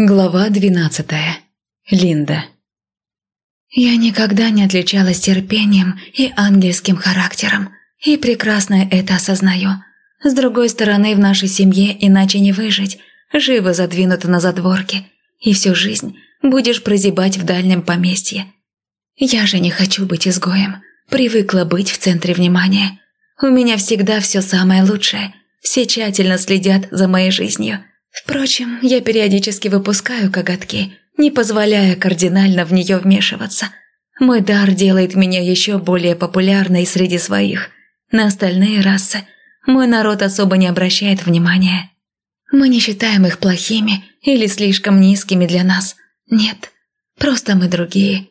Глава двенадцатая. Линда. Я никогда не отличалась терпением и ангельским характером, и прекрасно это осознаю. С другой стороны, в нашей семье иначе не выжить, живо задвинута на задворке, и всю жизнь будешь прозябать в дальнем поместье. Я же не хочу быть изгоем, привыкла быть в центре внимания. У меня всегда все самое лучшее, все тщательно следят за моей жизнью – Впрочем, я периодически выпускаю коготки, не позволяя кардинально в нее вмешиваться. Мой дар делает меня еще более популярной среди своих. На остальные расы мой народ особо не обращает внимания. Мы не считаем их плохими или слишком низкими для нас. Нет, просто мы другие.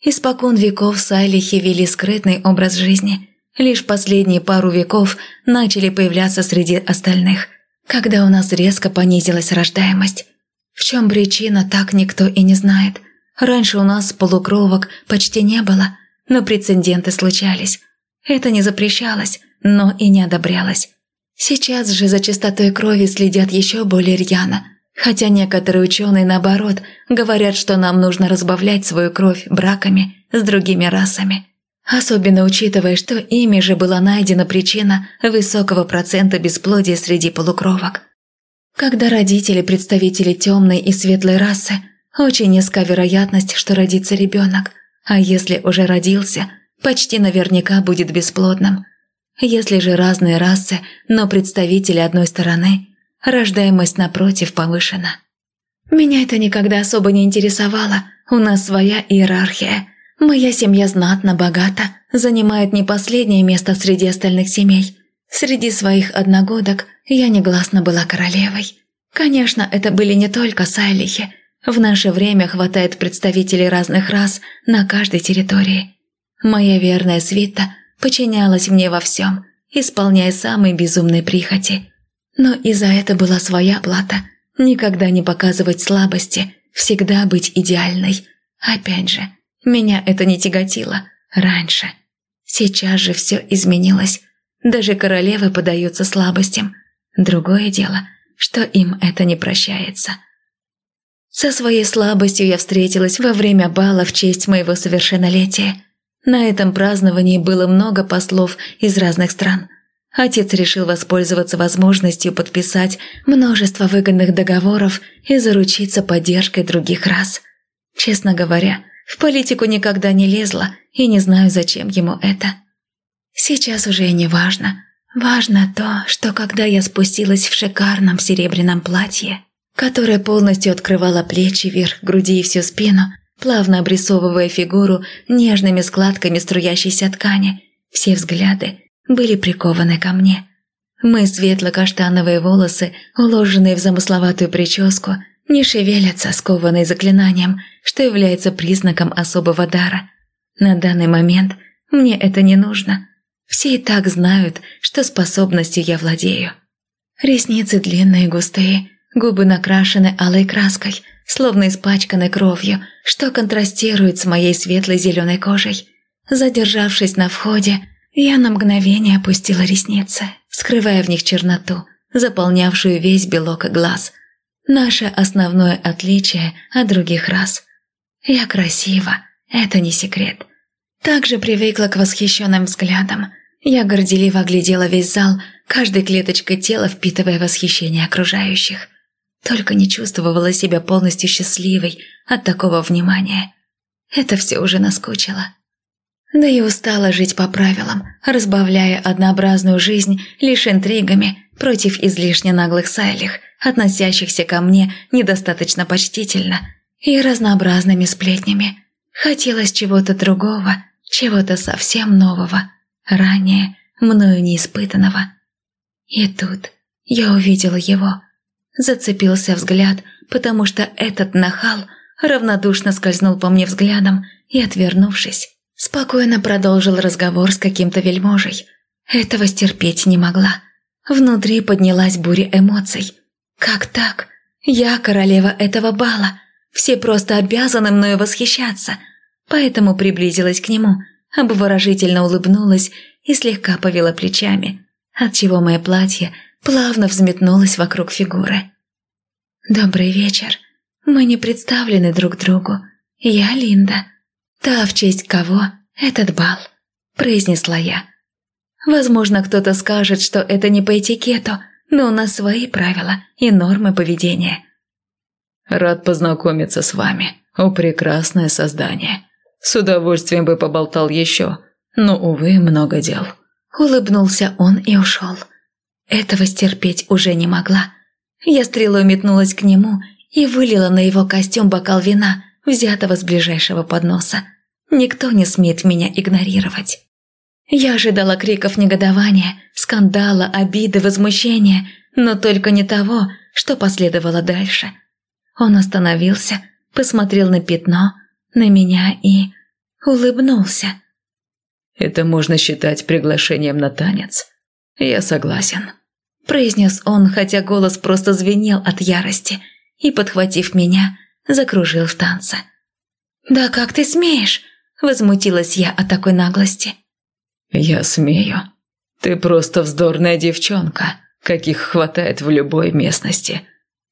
Испокон веков сайлихи вели скрытный образ жизни. Лишь последние пару веков начали появляться среди остальных – когда у нас резко понизилась рождаемость. В чем причина, так никто и не знает. Раньше у нас полукровок почти не было, но прецеденты случались. Это не запрещалось, но и не одобрялось. Сейчас же за чистотой крови следят еще более рьяно, хотя некоторые ученые, наоборот, говорят, что нам нужно разбавлять свою кровь браками с другими расами. Особенно учитывая, что ими же была найдена причина высокого процента бесплодия среди полукровок. Когда родители – представители темной и светлой расы, очень низка вероятность, что родится ребенок, а если уже родился, почти наверняка будет бесплодным. Если же разные расы, но представители одной стороны, рождаемость напротив повышена. Меня это никогда особо не интересовало, у нас своя иерархия – Моя семья знатно богата, занимает не последнее место среди остальных семей. Среди своих одногодок я негласно была королевой. Конечно, это были не только сайлихи. В наше время хватает представителей разных рас на каждой территории. Моя верная свита подчинялась мне во всем, исполняя самые безумные прихоти. Но и за это была своя плата. Никогда не показывать слабости, всегда быть идеальной. Опять же, меня это не тяготило раньше. Сейчас же все изменилось. Даже королевы подаются слабостям. Другое дело, что им это не прощается. Со своей слабостью я встретилась во время бала в честь моего совершеннолетия. На этом праздновании было много послов из разных стран. Отец решил воспользоваться возможностью подписать множество выгодных договоров и заручиться поддержкой других рас. Честно говоря, в политику никогда не лезла и не знаю, зачем ему это. Сейчас уже не важно. Важно то, что когда я спустилась в шикарном серебряном платье, которое полностью открывало плечи, вверх груди и всю спину, плавно обрисовывая фигуру нежными складками струящейся ткани, все взгляды были прикованы ко мне. Мои светло-каштановые волосы, уложенные в замысловатую прическу, не шевелятся, скованные заклинанием, что является признаком особого дара. На данный момент мне это не нужно. Все и так знают, что способностью я владею. Ресницы длинные густые, губы накрашены алой краской, словно испачканы кровью, что контрастирует с моей светлой зеленой кожей. Задержавшись на входе, я на мгновение опустила ресницы, скрывая в них черноту, заполнявшую весь белок глаз – Наше основное отличие от других рас. Я красива, это не секрет. Также привыкла к восхищенным взглядам. Я горделиво оглядела весь зал, каждой клеточкой тела впитывая восхищение окружающих. Только не чувствовала себя полностью счастливой от такого внимания. Это все уже наскучило. Да и устала жить по правилам, разбавляя однообразную жизнь лишь интригами против излишне наглых сайлих, относящихся ко мне недостаточно почтительно, и разнообразными сплетнями. Хотелось чего-то другого, чего-то совсем нового, ранее мною неиспытанного. И тут я увидела его. Зацепился взгляд, потому что этот нахал равнодушно скользнул по мне взглядом и, отвернувшись, спокойно продолжил разговор с каким-то вельможей. Этого стерпеть не могла. Внутри поднялась буря эмоций. «Как так? Я королева этого бала. Все просто обязаны мною восхищаться». Поэтому приблизилась к нему, обворожительно улыбнулась и слегка повела плечами, отчего мое платье плавно взметнулось вокруг фигуры. «Добрый вечер. Мы не представлены друг другу. Я Линда. Та, в честь кого этот бал», – произнесла я. «Возможно, кто-то скажет, что это не по этикету, но у нас свои правила и нормы поведения». «Рад познакомиться с вами, о прекрасное создание. С удовольствием бы поболтал еще, но, увы, много дел». Улыбнулся он и ушел. Этого стерпеть уже не могла. Я стрелой метнулась к нему и вылила на его костюм бокал вина, взятого с ближайшего подноса. Никто не смеет меня игнорировать. Я ожидала криков негодования, скандала, обиды, возмущения, но только не того, что последовало дальше. Он остановился, посмотрел на пятно, на меня и улыбнулся. «Это можно считать приглашением на танец. Я согласен», – произнес он, хотя голос просто звенел от ярости, и, подхватив меня, закружил в танце. «Да как ты смеешь?» – возмутилась я от такой наглости. «Я смею. Ты просто вздорная девчонка, каких хватает в любой местности.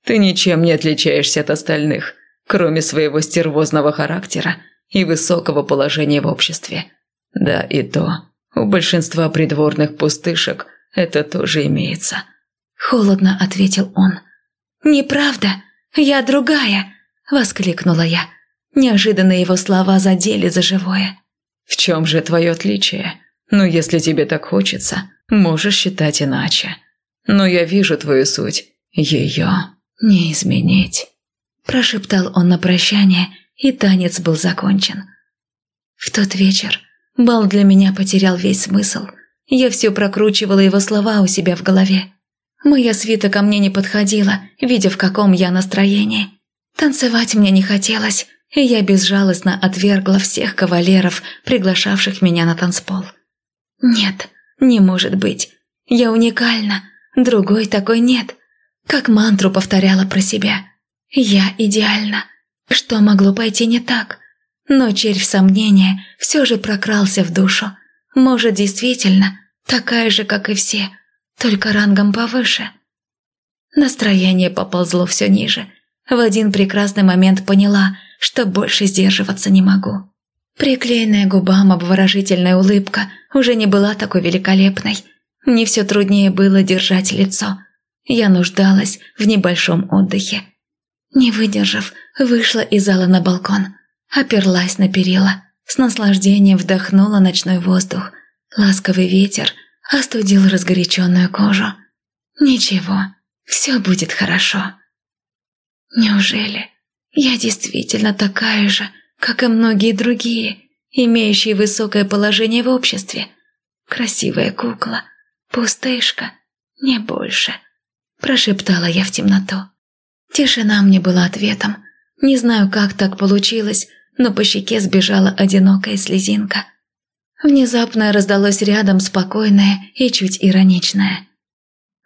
Ты ничем не отличаешься от остальных, кроме своего стервозного характера и высокого положения в обществе. Да и то, у большинства придворных пустышек это тоже имеется». Холодно ответил он. «Неправда, я другая!» – воскликнула я. Неожиданно его слова задели за живое. «В чем же твое отличие? Ну, если тебе так хочется, можешь считать иначе. Но я вижу твою суть. Ее не изменить». Прошептал он на прощание, и танец был закончен. В тот вечер бал для меня потерял весь смысл. Я все прокручивала его слова у себя в голове. Моя свита ко мне не подходила, видя в каком я настроении. Танцевать мне не хотелось, и я безжалостно отвергла всех кавалеров, приглашавших меня на танцпол. Нет, не может быть. Я уникальна, другой такой нет. Как мантру повторяла про себя. Я идеальна. Что могло пойти не так? Но червь сомнения все же прокрался в душу. Может, действительно, такая же, как и все, только рангом повыше. Настроение поползло все ниже. В один прекрасный момент поняла, что больше сдерживаться не могу. Приклеенная губам обворожительная улыбка уже не была такой великолепной. Мне все труднее было держать лицо. Я нуждалась в небольшом отдыхе. Не выдержав, вышла из зала на балкон. Оперлась на перила, с наслаждением вдохнула ночной воздух. Ласковый ветер остудил разгоряченную кожу. Ничего, все будет хорошо. Неужели я действительно такая же, как и многие другие, имеющие высокое положение в обществе? Красивая кукла, пустышка, не больше, прошептала я в темноту. Тишина мне была ответом. Не знаю, как так получилось, но по щеке сбежала одинокая слезинка. Внезапно раздалось рядом спокойное и чуть ироничное.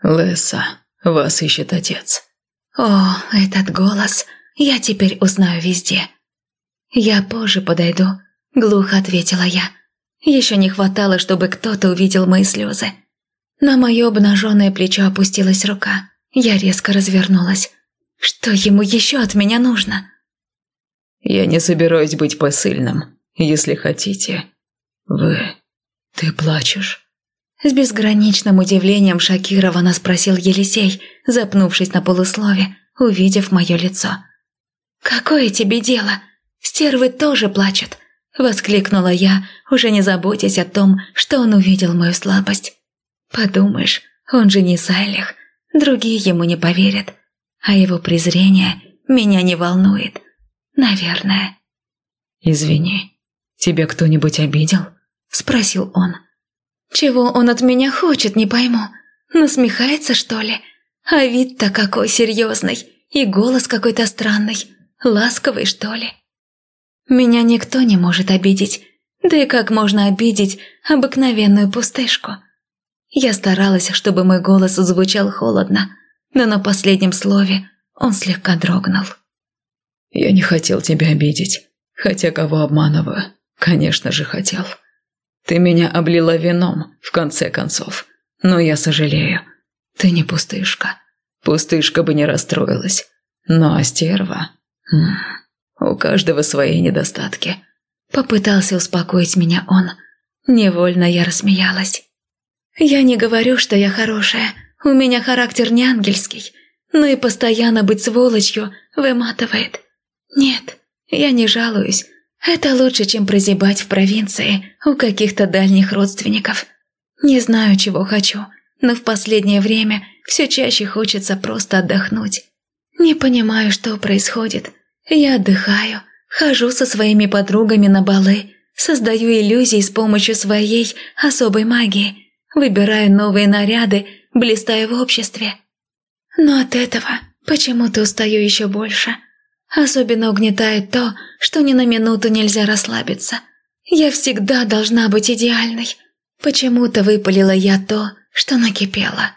«Леса, вас ищет отец». «О, этот голос я теперь узнаю везде». «Я позже подойду», – глухо ответила я. Еще не хватало, чтобы кто-то увидел мои слезы. На мое обнаженное плечо опустилась рука. Я резко развернулась. Что ему еще от меня нужно? Я не собираюсь быть посыльным. Если хотите, вы... Ты плачешь? С безграничным удивлением шокированно спросил Елисей, запнувшись на полуслове, увидев мое лицо. «Какое тебе дело? Стервы тоже плачут!» – воскликнула я, уже не заботясь о том, что он увидел мою слабость. «Подумаешь, он же не Сайлих, другие ему не поверят а его презрение меня не волнует. Наверное. «Извини, тебя кто-нибудь обидел?» – спросил он. «Чего он от меня хочет, не пойму. Насмехается, что ли? А вид-то какой серьезный, и голос какой-то странный, ласковый, что ли?» «Меня никто не может обидеть, да и как можно обидеть обыкновенную пустышку?» Я старалась, чтобы мой голос звучал холодно, но на последнем слове он слегка дрогнул. «Я не хотел тебя обидеть, хотя кого обманываю, конечно же хотел. Ты меня облила вином, в конце концов, но я сожалею. Ты не пустышка. Пустышка бы не расстроилась. Но стерва... У каждого свои недостатки. Попытался успокоить меня он. Невольно я рассмеялась. Я не говорю, что я хорошая. У меня характер не ангельский. Но и постоянно быть сволочью выматывает. Нет, я не жалуюсь. Это лучше, чем прозябать в провинции у каких-то дальних родственников. Не знаю, чего хочу, но в последнее время все чаще хочется просто отдохнуть. Не понимаю, что происходит. Я отдыхаю, хожу со своими подругами на балы, создаю иллюзии с помощью своей особой магии, выбираю новые наряды, блистаю в обществе. Но от этого почему-то устаю еще больше. Особенно угнетает то, что ни на минуту нельзя расслабиться. Я всегда должна быть идеальной. Почему-то выпалила я то, что накипело.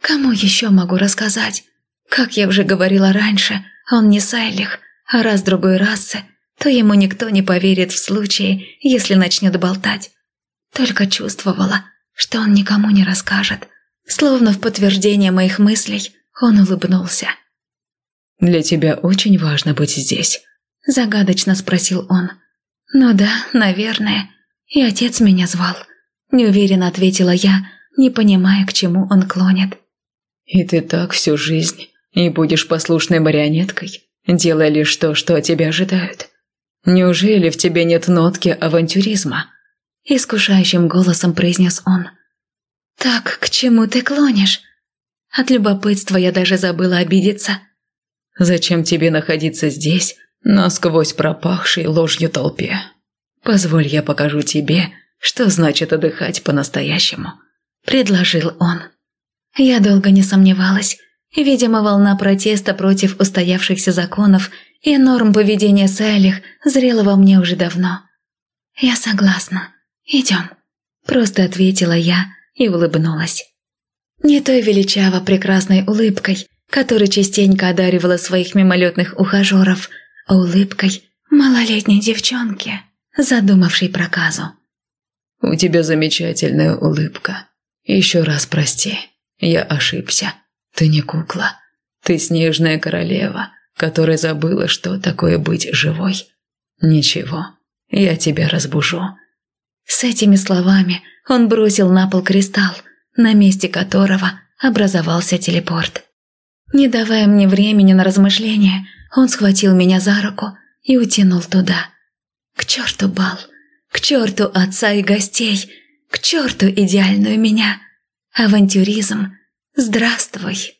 Кому еще могу рассказать? Как я уже говорила раньше, он не Сайлих, а раз другой расы, то ему никто не поверит в случае, если начнет болтать. Только чувствовала, что он никому не расскажет. Словно в подтверждение моих мыслей, он улыбнулся. «Для тебя очень важно быть здесь», – загадочно спросил он. «Ну да, наверное. И отец меня звал», – неуверенно ответила я, не понимая, к чему он клонит. «И ты так всю жизнь и будешь послушной марионеткой, делая лишь то, что от тебя ожидают? Неужели в тебе нет нотки авантюризма?» Искушающим голосом произнес он. «Так к чему ты клонишь?» От любопытства я даже забыла обидеться. «Зачем тебе находиться здесь, насквозь пропахшей ложью толпе? Позволь я покажу тебе, что значит отдыхать по-настоящему», – предложил он. Я долго не сомневалась. Видимо, волна протеста против устоявшихся законов и норм поведения Сайлих зрела во мне уже давно. «Я согласна. Идем», – просто ответила я и улыбнулась. Не той величаво прекрасной улыбкой, которой частенько одаривала своих мимолетных ухажеров, а улыбкой малолетней девчонки, задумавшей проказу. «У тебя замечательная улыбка. Еще раз прости». Я ошибся. Ты не кукла. Ты снежная королева, которая забыла, что такое быть живой. Ничего, я тебя разбужу». С этими словами он бросил на пол кристалл, на месте которого образовался телепорт. Не давая мне времени на размышления, он схватил меня за руку и утянул туда. К черту бал, к черту отца и гостей, к черту идеальную меня – Авантюризм. Здравствуй.